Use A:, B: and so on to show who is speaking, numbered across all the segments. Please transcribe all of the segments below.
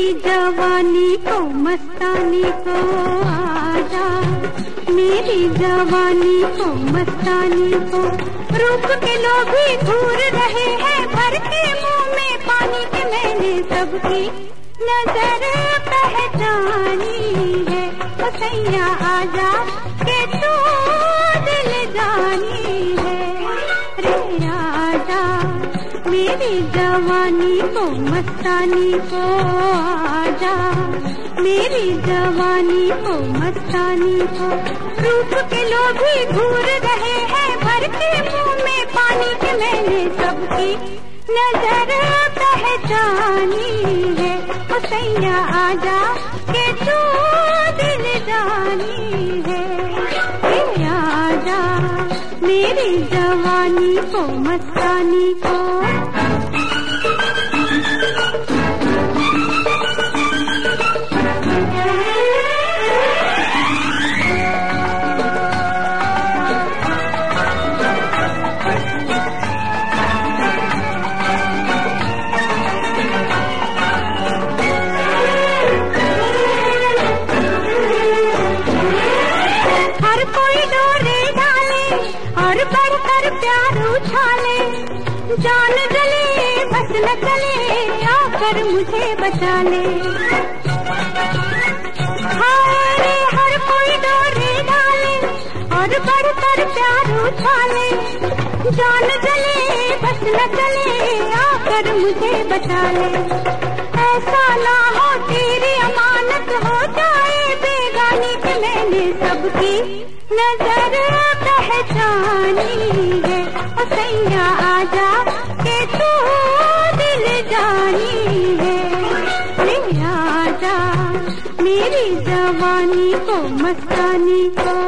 A: जवानी को मस्तानी को आजा। मेरी जवानी को मस्तानी को। रूप के लोग भी घूर रहे हैं, भर के मुँह में पानी के मैंने सबकी नज़र पहचानी है। सैया आजा। मेरी जवानी को मस्तानी को आजा। मेरी जवानी को मस्तानी को। रूप के लोग भी घूर रहे हैं, भर के मुँह में पानी के मैंने सबकी नज़र पहचानी है। सैया आजा के तू दिल जानी है। आजा, मेरी जवानी को मस्तानी को। बढ़कर प्यार उछाले। जान जले बस न चले आकर मुझे बचा ले हाय हर कोई डोरे डाले और बढ़कर प्यार उछाले। जान जले बस न चले आकर मुझे बचा ले ऐसा ना सबकी नज़र पहचानी है। सैया आजा के तू दिल जानी है। आजा, मेरी जवानी को मस्तानी को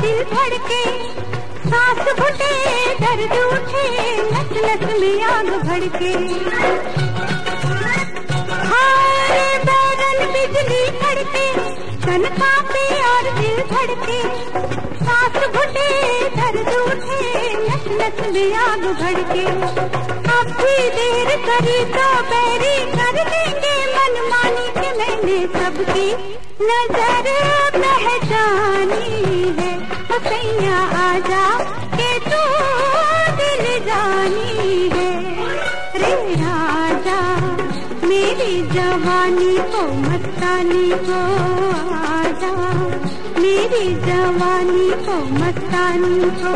A: दिल धड़के, सांस घुटे दर्द उठे नस नस में आग भड़के। हाय बिजली तन और दिल सांस दर्द उठे में आग भड़के। अब भी देर करी तो बैरी कर देंगे, मनमानी के मैंने सबकी नज़र। सैया आजा के तू दिल जानी है। रे आजा मेरी जवानी को मस्तानी को आजा। मेरी जवानी को मस्तानी को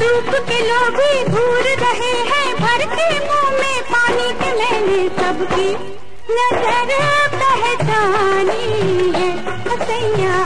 A: रूप के लोग भी घूर रहे हैं, भर के मुँह में पानी के मैंने सबकी नज़र पहचानी है। सैया